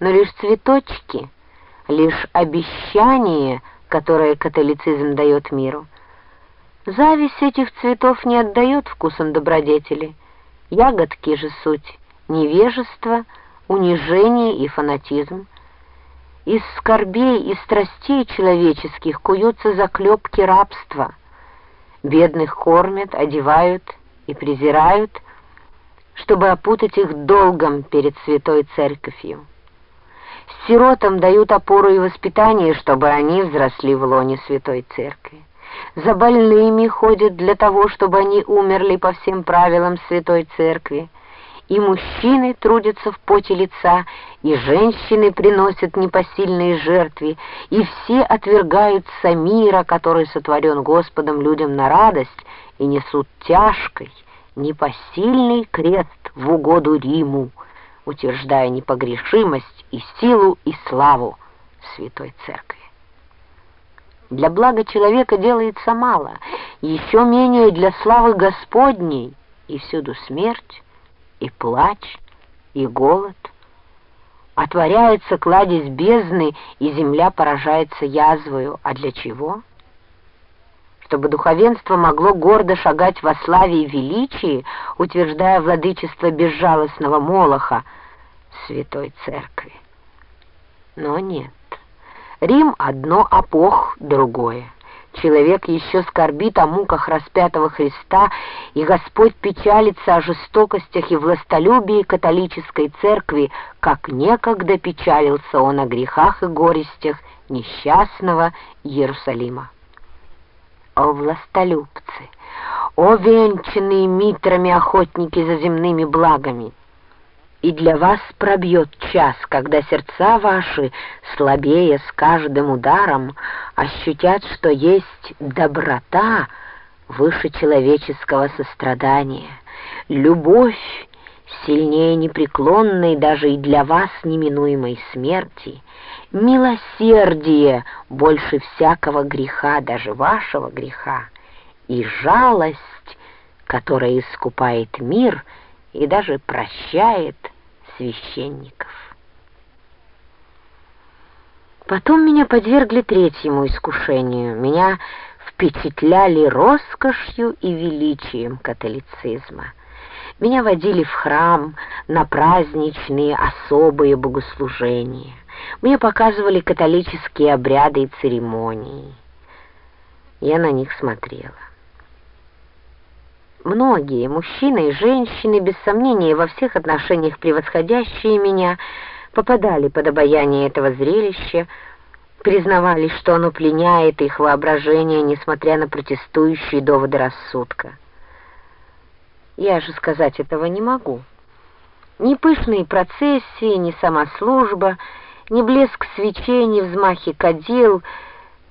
но лишь цветочки, лишь обещание, которое католицизм дает миру. Зависть этих цветов не отдает вкусом добродетели. Ягодки же суть невежество, унижение и фанатизм. Из скорбей и страстей человеческих куются заклепки рабства. Бедных кормят, одевают и презирают, чтобы опутать их долгом перед святой церковью. Сиротам дают опору и воспитание, чтобы они взросли в лоне святой церкви. За больными ходят для того, чтобы они умерли по всем правилам святой церкви. И мужчины трудятся в поте лица, и женщины приносят непосильные жертвы, и все отвергаются мира, который сотворен Господом людям на радость, и несут тяжкой, непосильный крест в угоду Риму, утверждая непогрешимость и силу и славу Святой Церкви. Для блага человека делается мало, еще менее для славы Господней, и всюду смерть, и плач, и голод. Отворяется кладезь бездны, и земля поражается язвою. А для чего? Чтобы духовенство могло гордо шагать во славе и величии, утверждая владычество безжалостного Молоха, Святой Церкви. Но нет. Рим одно, а Бог другое. Человек еще скорбит о муках распятого Христа, и Господь печалится о жестокостях и властолюбии католической церкви, как некогда печалился он о грехах и горестях несчастного Иерусалима. О властолюбцы, о венчанные митрами охотники за земными благами! и для вас пробьет час, когда сердца ваши, слабее с каждым ударом, ощутят, что есть доброта выше человеческого сострадания, любовь сильнее непреклонной даже и для вас неминуемой смерти, милосердие больше всякого греха, даже вашего греха, и жалость, которая искупает мир и даже прощает священников. Потом меня подвергли третьему искушению. Меня впечатляли роскошью и величием католицизма. Меня водили в храм на праздничные особые богослужения. Мне показывали католические обряды и церемонии. Я на них смотрела. Многие, мужчины и женщины, без сомнения во всех отношениях превосходящие меня, попадали под обаяние этого зрелища, признавались, что оно пленяет их воображение, несмотря на протестующие доводы рассудка. Я же сказать этого не могу. Ни пышные процессии, ни сама служба, ни блеск свечей, ни взмахи кадил —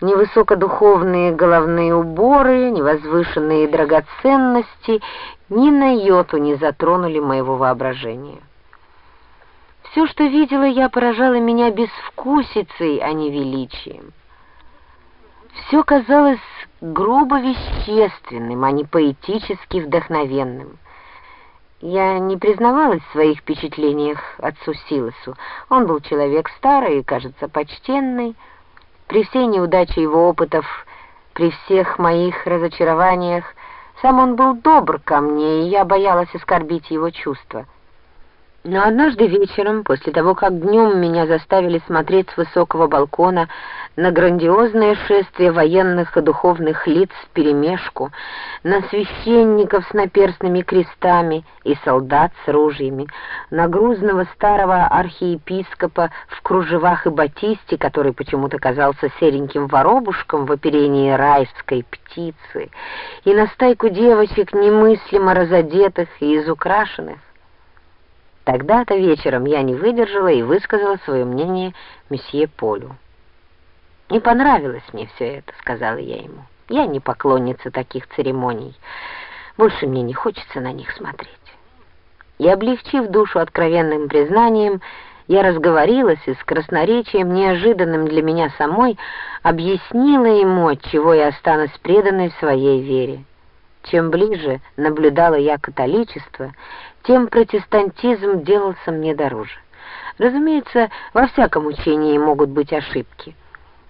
ни высокодуховные головные уборы, ни возвышенные драгоценности ни на йоту не затронули моего воображения. Все, что видела я, поражало меня безвкусицей, а не величием. Все казалось грубо вещественным, а не поэтически вдохновенным. Я не признавалась в своих впечатлениях отцу Силосу. Он был человек старый и, кажется, почтенный, при всей неудаче его опытов, при всех моих разочарованиях, сам он был добр ко мне, и я боялась оскорбить его чувства. Но однажды вечером, после того, как днем меня заставили смотреть с высокого балкона на грандиозное шествие военных и духовных лиц вперемешку, на священников с наперстными крестами и солдат с ружьями, на грузного старого архиепископа в кружевах и батисте, который почему-то казался сереньким воробушком в оперении райской птицы, и на стайку девочек немыслимо разодетых и изукрашенных, Тогда-то вечером я не выдержала и высказала свое мнение месье Полю. «Не понравилось мне все это», — сказала я ему. «Я не поклонница таких церемоний. Больше мне не хочется на них смотреть». И, облегчив душу откровенным признанием, я разговорилась и с красноречием, неожиданным для меня самой, объяснила ему, отчего я останусь преданной своей вере. Чем ближе наблюдала я католичество, тем протестантизм делался мне дороже. Разумеется, во всяком учении могут быть ошибки.